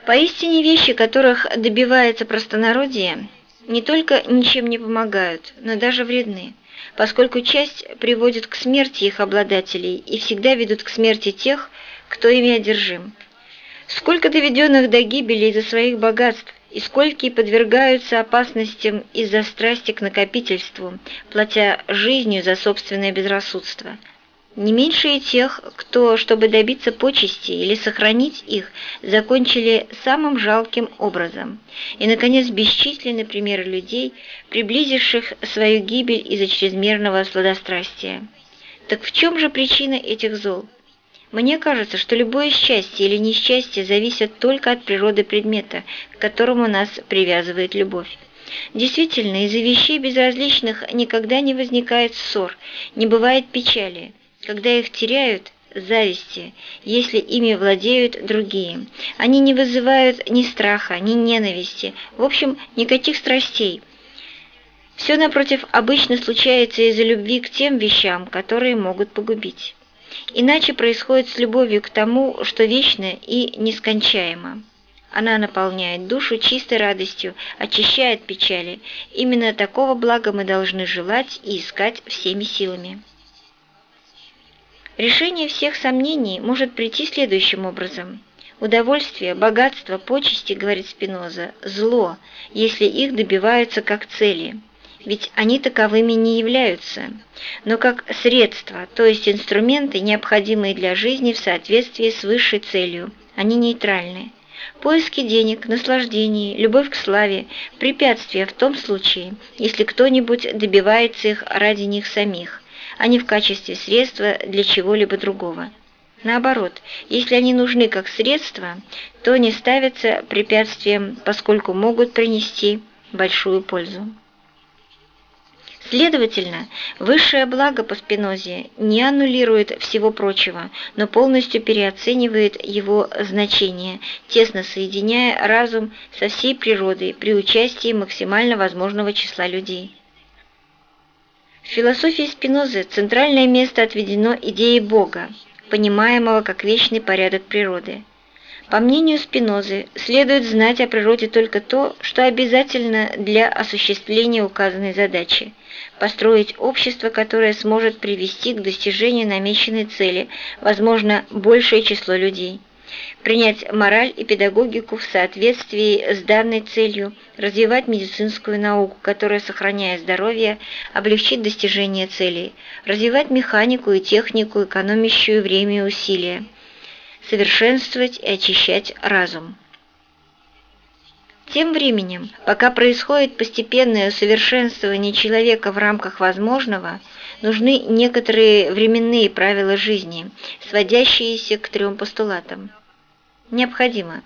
Поистине вещи, которых добивается простонародье, не только ничем не помогают, но даже вредны, поскольку часть приводит к смерти их обладателей и всегда ведут к смерти тех, кто ими одержим. Сколько доведенных до гибели из-за своих богатств, и сколькие подвергаются опасностям из-за страсти к накопительству, платя жизнью за собственное безрассудство – не меньше и тех, кто, чтобы добиться почести или сохранить их, закончили самым жалким образом. И, наконец, бесчисленны примеры людей, приблизивших свою гибель из-за чрезмерного сладострастия. Так в чем же причина этих зол? Мне кажется, что любое счастье или несчастье зависит только от природы предмета, к которому нас привязывает любовь. Действительно, из-за вещей безразличных никогда не возникает ссор, не бывает печали – когда их теряют, зависти, если ими владеют другие. Они не вызывают ни страха, ни ненависти, в общем, никаких страстей. Все, напротив, обычно случается из-за любви к тем вещам, которые могут погубить. Иначе происходит с любовью к тому, что вечно и нескончаемо. Она наполняет душу чистой радостью, очищает печали. Именно такого блага мы должны желать и искать всеми силами. Решение всех сомнений может прийти следующим образом. Удовольствие, богатство, почести, говорит Спиноза, зло, если их добиваются как цели, ведь они таковыми не являются, но как средства, то есть инструменты, необходимые для жизни в соответствии с высшей целью, они нейтральны. Поиски денег, наслаждений, любовь к славе – препятствия в том случае, если кто-нибудь добивается их ради них самих, а не в качестве средства для чего-либо другого. Наоборот, если они нужны как средство, то не ставятся препятствием, поскольку могут принести большую пользу. Следовательно, высшее благо по Спинозе не аннулирует всего прочего, но полностью переоценивает его значение, тесно соединяя разум со всей природой при участии максимально возможного числа людей. В философии Спинозы центральное место отведено идее Бога, понимаемого как вечный порядок природы. По мнению Спинозы, следует знать о природе только то, что обязательно для осуществления указанной задачи – построить общество, которое сможет привести к достижению намеченной цели, возможно, большее число людей – принять мораль и педагогику в соответствии с данной целью, развивать медицинскую науку, которая, сохраняя здоровье, облегчит достижение целей, развивать механику и технику, экономящую время и усилия, совершенствовать и очищать разум. Тем временем, пока происходит постепенное усовершенствование человека в рамках возможного, нужны некоторые временные правила жизни, сводящиеся к трем постулатам – необходимо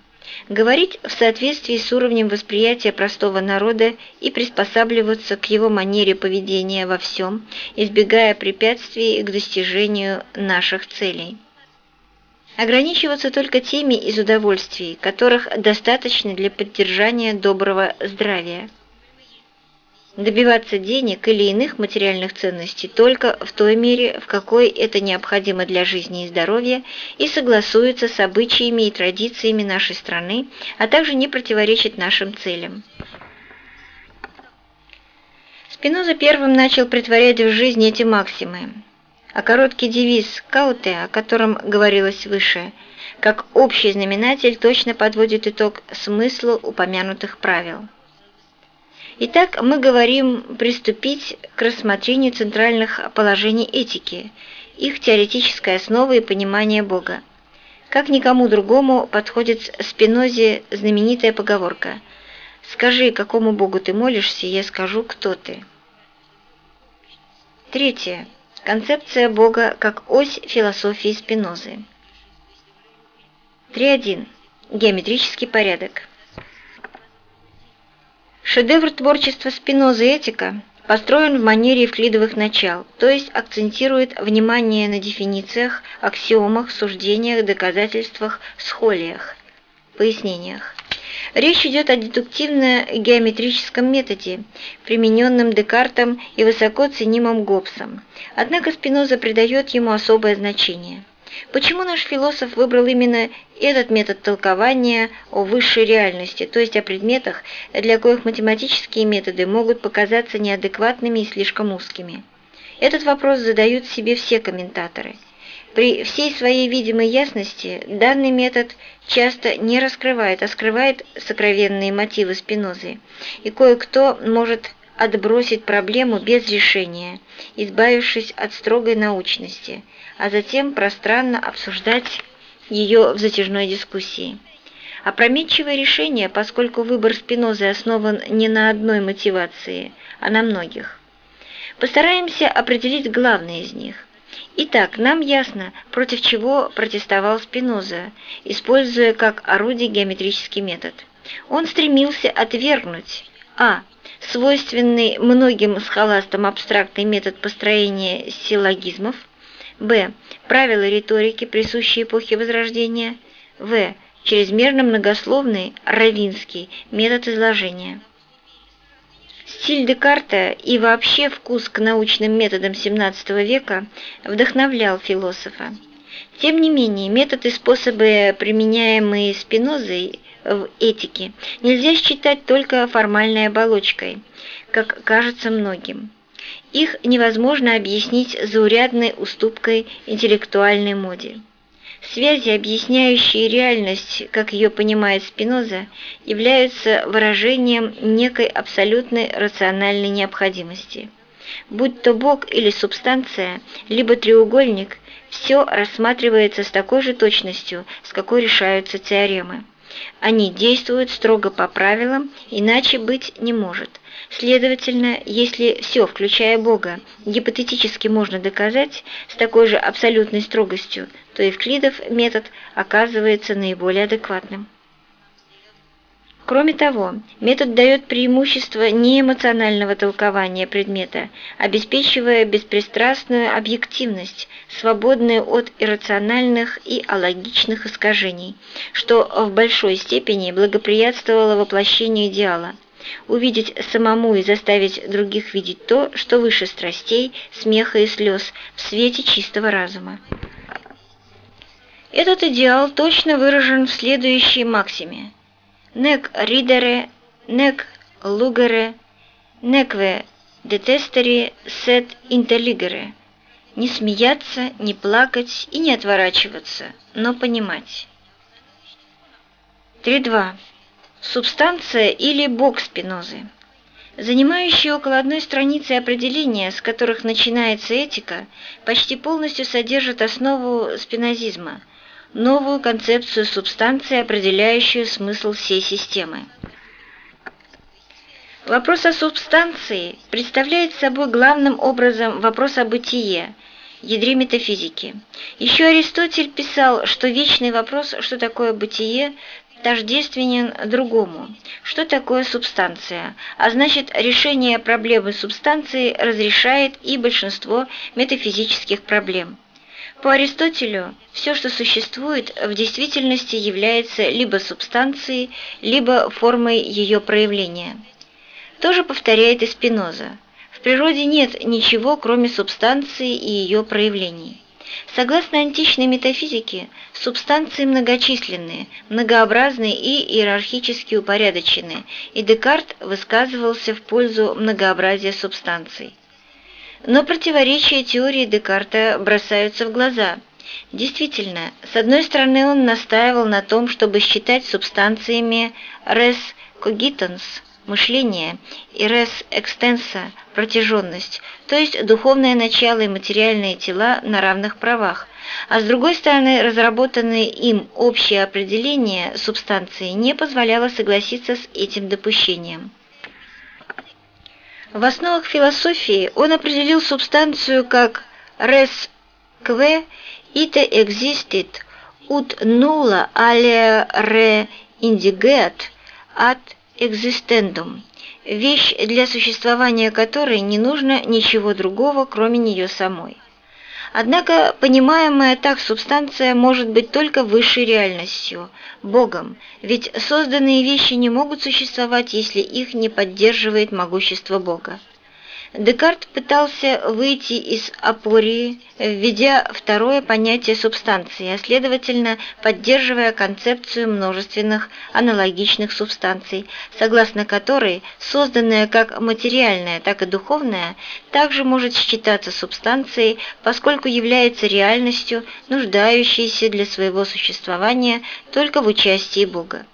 говорить в соответствии с уровнем восприятия простого народа и приспосабливаться к его манере поведения во всем, избегая препятствий к достижению наших целей. Ограничиваться только теми из удовольствий, которых достаточно для поддержания доброго здравия добиваться денег или иных материальных ценностей только в той мере, в какой это необходимо для жизни и здоровья и согласуется с обычаями и традициями нашей страны, а также не противоречит нашим целям. Спиноза первым начал притворять в жизнь эти максимы, а короткий девиз «Кауте», о котором говорилось выше, как общий знаменатель точно подводит итог смыслу упомянутых правил. Итак, мы говорим приступить к рассмотрению центральных положений этики, их теоретической основы и понимания Бога. Как никому другому подходит Спинозе знаменитая поговорка «Скажи, какому Богу ты молишься, я скажу, кто ты». Третье. Концепция Бога как ось философии Спинозы. 3.1. Геометрический порядок. Шедевр творчества Спиноза «Этика» построен в манере евклидовых начал, то есть акцентирует внимание на дефинициях, аксиомах, суждениях, доказательствах, схолиях, пояснениях. Речь идет о дедуктивно-геометрическом методе, примененном Декартом и высоко ценимом Гоббсом. Однако Спиноза придает ему особое значение. Почему наш философ выбрал именно этот метод толкования о высшей реальности, то есть о предметах, для коих математические методы могут показаться неадекватными и слишком узкими? Этот вопрос задают себе все комментаторы. При всей своей видимой ясности данный метод часто не раскрывает, а скрывает сокровенные мотивы Спинозы, и кое-кто может отбросить проблему без решения, избавившись от строгой научности, а затем пространно обсуждать ее в затяжной дискуссии. Опрометчивое решение, поскольку выбор Спинозы основан не на одной мотивации, а на многих. Постараемся определить главные из них. Итак, нам ясно, против чего протестовал Спиноза, используя как орудие геометрический метод. Он стремился отвергнуть а. свойственный многим схоластам абстрактный метод построения силлогизмов, б. правила риторики, присущие эпохе Возрождения, в. чрезмерно многословный равинский метод изложения. Стиль Декарта и вообще вкус к научным методам XVII века вдохновлял философа. Тем не менее, метод и способы, применяемые Спинозой в этике, нельзя считать только формальной оболочкой, как кажется многим. Их невозможно объяснить заурядной уступкой интеллектуальной моде. Связи, объясняющие реальность, как ее понимает Спиноза, являются выражением некой абсолютной рациональной необходимости. Будь то Бог или субстанция, либо треугольник, все рассматривается с такой же точностью, с какой решаются теоремы. Они действуют строго по правилам, иначе быть не может. Следовательно, если все, включая Бога, гипотетически можно доказать с такой же абсолютной строгостью, то Евклидов метод оказывается наиболее адекватным. Кроме того, метод дает преимущество неэмоционального толкования предмета, обеспечивая беспристрастную объективность, свободную от иррациональных и алогичных искажений, что в большой степени благоприятствовало воплощению идеала – увидеть самому и заставить других видеть то, что выше страстей, смеха и слез, в свете чистого разума. Этот идеал точно выражен в следующей максиме – neque detestere, sed intelligere. Не смеяться, не плакать и не отворачиваться, но понимать. 3.2. Субстанция или бог спинозы. Занимающие около одной страницы определения, с которых начинается этика, почти полностью содержат основу спинозизма – новую концепцию субстанции, определяющую смысл всей системы. Вопрос о субстанции представляет собой главным образом вопрос о бытие, ядре метафизики. Еще Аристотель писал, что вечный вопрос, что такое бытие, тождественен другому, что такое субстанция, а значит решение проблемы субстанции разрешает и большинство метафизических проблем. По Аристотелю все, что существует, в действительности является либо субстанцией, либо формой ее проявления. То же повторяет и Спиноза. В природе нет ничего, кроме субстанции и ее проявлений. Согласно античной метафизике, субстанции многочисленные, многообразные и иерархически упорядочены, и Декарт высказывался в пользу многообразия субстанций. Но противоречия теории Декарта бросаются в глаза. Действительно, с одной стороны он настаивал на том, чтобы считать субстанциями res cogitans – мышление и res extensa – протяженность, то есть духовное начало и материальные тела на равных правах, а с другой стороны разработанное им общее определение субстанции не позволяло согласиться с этим допущением. В основах философии он определил субстанцию как «res que ite existit ut nulla alia re indiget ad existendum, вещь, для существования которой не нужно ничего другого, кроме нее самой. Однако понимаемая так субстанция может быть только высшей реальностью, Богом, ведь созданные вещи не могут существовать, если их не поддерживает могущество Бога. Декарт пытался выйти из апории, введя второе понятие субстанции, а следовательно поддерживая концепцию множественных аналогичных субстанций, согласно которой созданное как материальное, так и духовное также может считаться субстанцией, поскольку является реальностью, нуждающейся для своего существования только в участии Бога.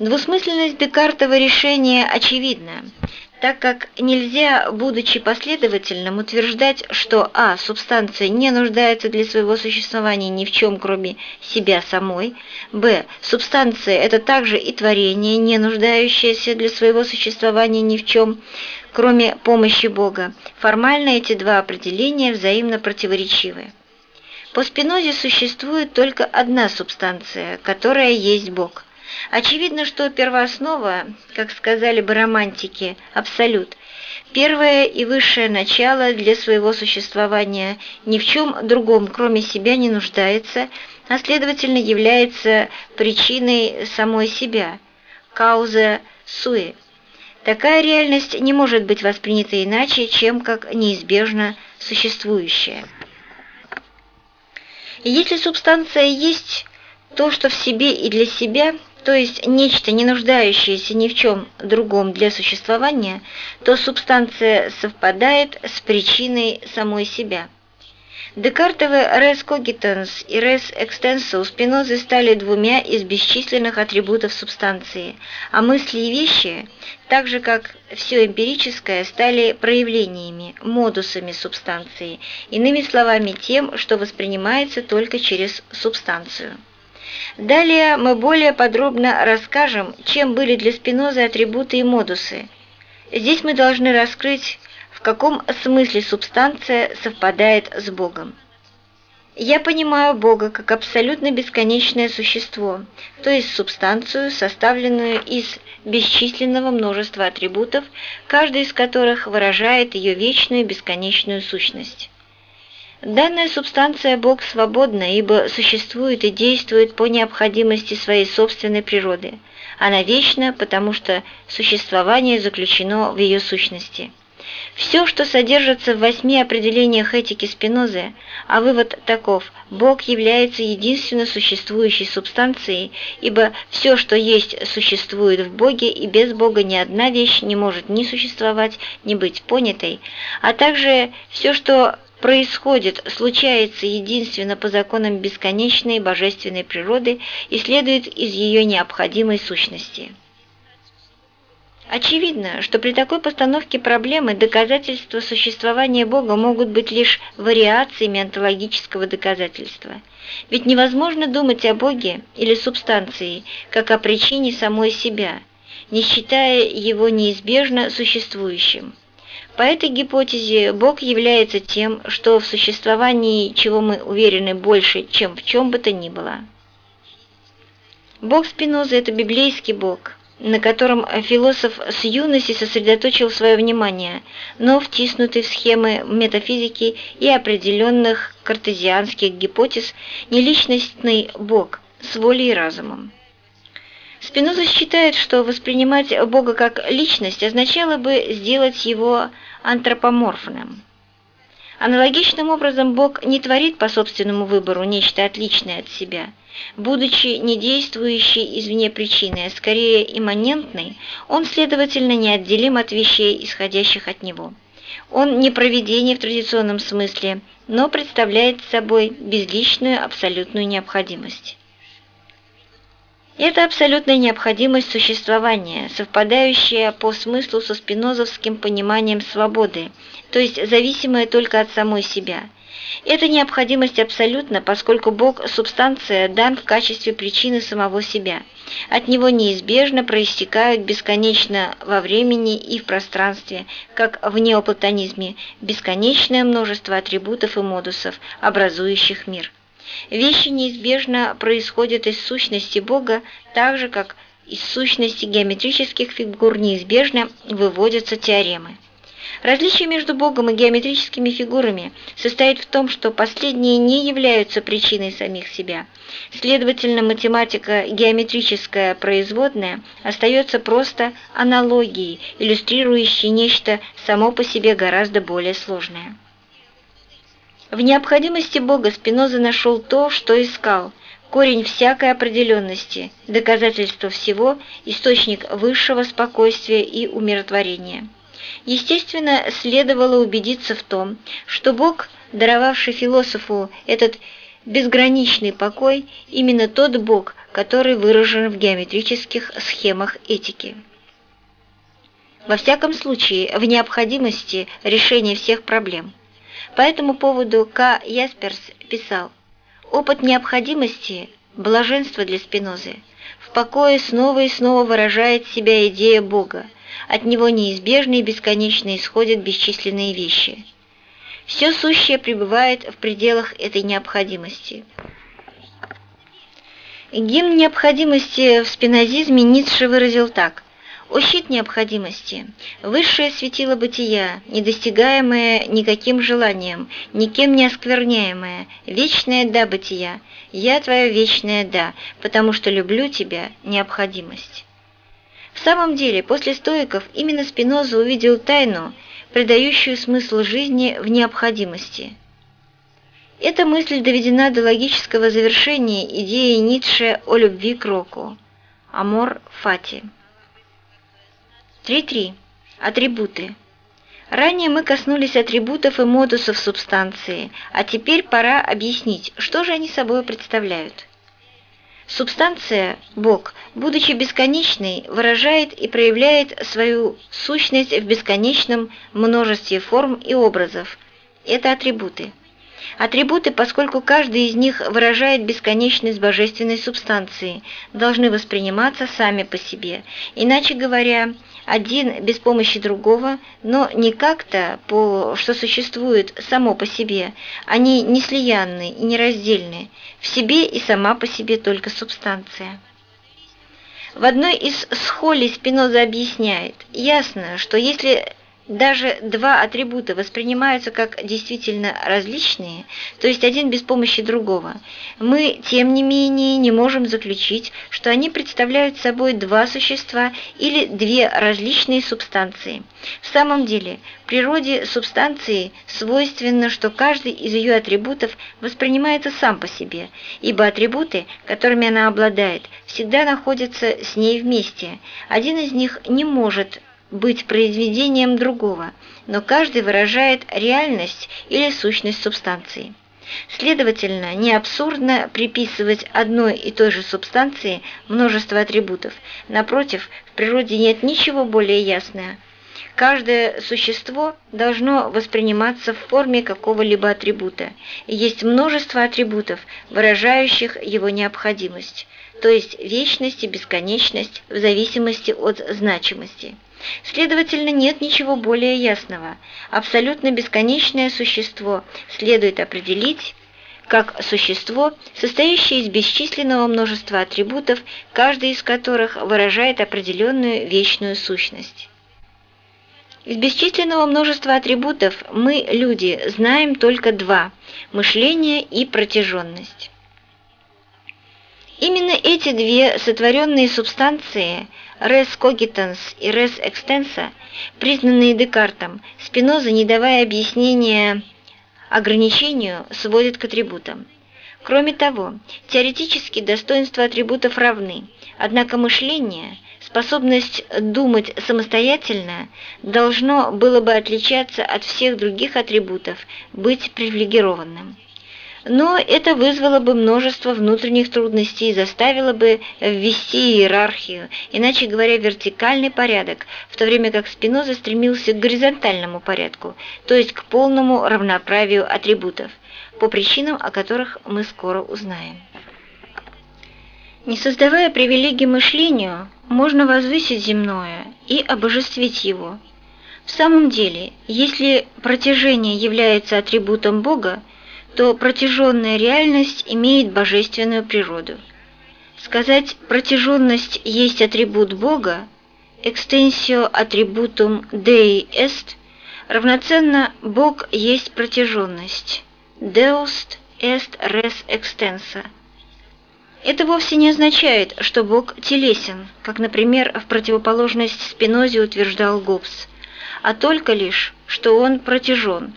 Двусмысленность Декартова решения очевидна так как нельзя, будучи последовательным, утверждать, что а. субстанция не нуждается для своего существования ни в чем, кроме себя самой, б. субстанция – это также и творение, не нуждающееся для своего существования ни в чем, кроме помощи Бога. Формально эти два определения взаимно противоречивы. По Спинозе существует только одна субстанция, которая есть Бог – Очевидно, что первооснова, как сказали бы романтики, абсолют, первое и высшее начало для своего существования ни в чем другом, кроме себя, не нуждается, а следовательно является причиной самой себя, кауза суи. Такая реальность не может быть воспринята иначе, чем как неизбежно существующая. Если субстанция есть то, что в себе и для себя – то есть нечто, не нуждающееся ни в чем другом для существования, то субстанция совпадает с причиной самой себя. Декартовы «res cogitans» и «res extensa» у Спинозы стали двумя из бесчисленных атрибутов субстанции, а мысли и вещи, так же как все эмпирическое, стали проявлениями, модусами субстанции, иными словами тем, что воспринимается только через субстанцию. Далее мы более подробно расскажем, чем были для Спинозы атрибуты и модусы. Здесь мы должны раскрыть, в каком смысле субстанция совпадает с Богом. Я понимаю Бога как абсолютно бесконечное существо, то есть субстанцию, составленную из бесчисленного множества атрибутов, каждый из которых выражает ее вечную бесконечную сущность. Данная субстанция Бог свободна, ибо существует и действует по необходимости своей собственной природы. Она вечна, потому что существование заключено в ее сущности. Все, что содержится в восьми определениях этики Спинозы, а вывод таков – Бог является единственно существующей субстанцией, ибо все, что есть, существует в Боге, и без Бога ни одна вещь не может ни существовать, ни быть понятой, а также все, что происходит, случается единственно по законам бесконечной божественной природы и следует из ее необходимой сущности. Очевидно, что при такой постановке проблемы доказательства существования Бога могут быть лишь вариациями онтологического доказательства. Ведь невозможно думать о Боге или субстанции, как о причине самой себя, не считая его неизбежно существующим. По этой гипотезе Бог является тем, что в существовании чего мы уверены больше, чем в чем бы то ни было. Бог Спиноза – это библейский Бог, на котором философ с юности сосредоточил свое внимание, но втиснутый в схемы метафизики и определенных картезианских гипотез неличностный Бог с волей и разумом. Спиноза считает, что воспринимать Бога как личность означало бы сделать его антропоморфным. Аналогичным образом Бог не творит по собственному выбору нечто отличное от себя. Будучи не действующей извне причиной, а скорее имманентной, он, следовательно, неотделим от вещей, исходящих от него. Он не провидение в традиционном смысле, но представляет собой безличную абсолютную необходимость. Это абсолютная необходимость существования, совпадающая по смыслу со спинозовским пониманием свободы, то есть зависимая только от самой себя. Эта необходимость абсолютна, поскольку Бог – субстанция, дан в качестве причины самого себя. От него неизбежно проистекают бесконечно во времени и в пространстве, как в неоплатонизме, бесконечное множество атрибутов и модусов, образующих мир. Вещи неизбежно происходят из сущности Бога, так же, как из сущности геометрических фигур неизбежно выводятся теоремы. Различие между Богом и геометрическими фигурами состоит в том, что последние не являются причиной самих себя. Следовательно, математика геометрическая производная остается просто аналогией, иллюстрирующей нечто само по себе гораздо более сложное. В необходимости Бога Спиноза нашел то, что искал – корень всякой определенности, доказательство всего, источник высшего спокойствия и умиротворения. Естественно, следовало убедиться в том, что Бог, даровавший философу этот безграничный покой, именно тот Бог, который выражен в геометрических схемах этики. Во всяком случае, в необходимости решения всех проблем – по этому поводу К. Ясперс писал «Опыт необходимости – блаженство для Спинозы. В покое снова и снова выражает себя идея Бога. От него неизбежно и бесконечно исходят бесчисленные вещи. Все сущее пребывает в пределах этой необходимости». Гимн необходимости в спинозизме Ницше выразил так – о щит необходимости, высшее светило бытия, недостигаемое никаким желанием, никем не оскверняемое, вечное «да» бытия, я твое вечное «да», потому что люблю тебя, необходимость. В самом деле, после стоиков именно Спиноза увидел тайну, придающую смысл жизни в необходимости. Эта мысль доведена до логического завершения идеи Ницше о любви к року. Амор фати. 3.3. Атрибуты. Ранее мы коснулись атрибутов и модусов субстанции, а теперь пора объяснить, что же они собой представляют. Субстанция, Бог, будучи бесконечной, выражает и проявляет свою сущность в бесконечном множестве форм и образов. Это атрибуты. Атрибуты, поскольку каждый из них выражает бесконечность божественной субстанции, должны восприниматься сами по себе. Иначе говоря, один без помощи другого, но не как-то, по, что существует само по себе. Они не слиянны и нераздельны, в себе и сама по себе только субстанция. В одной из схолей Спиноза объясняет, ясно, что если даже два атрибута воспринимаются как действительно различные, то есть один без помощи другого, мы, тем не менее, не можем заключить, что они представляют собой два существа или две различные субстанции. В самом деле, природе субстанции свойственно, что каждый из ее атрибутов воспринимается сам по себе, ибо атрибуты, которыми она обладает, всегда находятся с ней вместе. Один из них не может быть произведением другого, но каждый выражает реальность или сущность субстанции. Следовательно, не абсурдно приписывать одной и той же субстанции множество атрибутов. Напротив, в природе нет ничего более ясного. Каждое существо должно восприниматься в форме какого-либо атрибута, и есть множество атрибутов, выражающих его необходимость, то есть вечность и бесконечность в зависимости от значимости. Следовательно, нет ничего более ясного. Абсолютно бесконечное существо следует определить как существо, состоящее из бесчисленного множества атрибутов, каждый из которых выражает определенную вечную сущность. Из бесчисленного множества атрибутов мы, люди, знаем только два – мышление и протяженность. Именно эти две сотворенные субстанции res cogitans и res extensa, признанные Декартом, Спиноза, не давая объяснения ограничению, сводит к атрибутам. Кроме того, теоретически достоинства атрибутов равны, однако мышление, способность думать самостоятельно, должно было бы отличаться от всех других атрибутов, быть привилегированным. Но это вызвало бы множество внутренних трудностей и заставило бы ввести иерархию, иначе говоря, вертикальный порядок, в то время как Спиноза стремился к горизонтальному порядку, то есть к полному равноправию атрибутов, по причинам, о которых мы скоро узнаем. Не создавая привилегий мышлению, можно возвысить земное и обожествить его. В самом деле, если протяжение является атрибутом Бога, то протяженная реальность имеет божественную природу. Сказать «протяженность есть атрибут Бога» «extensio attributum Dei est» равноценно «Бог есть протяженность» «Deus est res extensa». Это вовсе не означает, что Бог телесен, как, например, в противоположность Спинозе утверждал Гоббс, а только лишь, что он протяжен.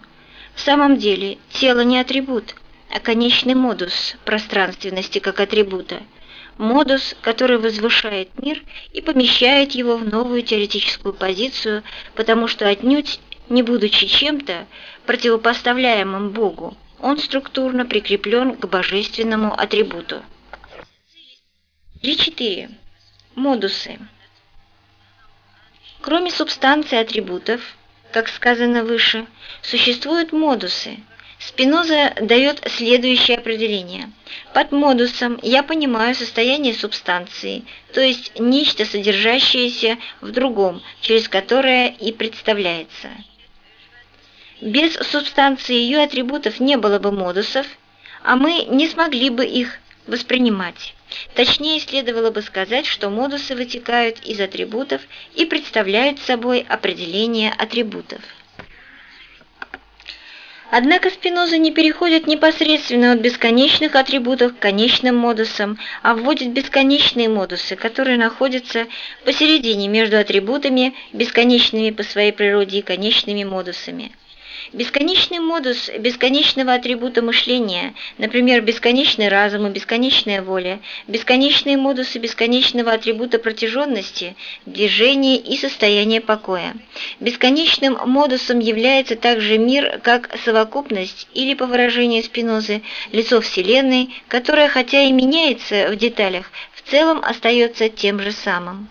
В самом деле, тело не атрибут, а конечный модус пространственности как атрибута – модус, который возвышает мир и помещает его в новую теоретическую позицию, потому что отнюдь не будучи чем-то, противопоставляемым Богу, он структурно прикреплен к божественному атрибуту. 3.4. Модусы. Кроме субстанции атрибутов, как сказано выше, существуют модусы – Спиноза дает следующее определение. Под модусом я понимаю состояние субстанции, то есть нечто содержащееся в другом, через которое и представляется. Без субстанции ее атрибутов не было бы модусов, а мы не смогли бы их воспринимать. Точнее, следовало бы сказать, что модусы вытекают из атрибутов и представляют собой определение атрибутов. Однако Спиноза не переходит непосредственно от бесконечных атрибутов к конечным модусам, а вводит бесконечные модусы, которые находятся посередине между атрибутами, бесконечными по своей природе и конечными модусами. Бесконечный модус бесконечного атрибута мышления, например, бесконечный разум и бесконечная воля, бесконечные модусы бесконечного атрибута протяженности, движение и состояние покоя. Бесконечным модусом является также мир как совокупность или, по выражению Спинозы, лицо Вселенной, которое, хотя и меняется в деталях, в целом остается тем же самым.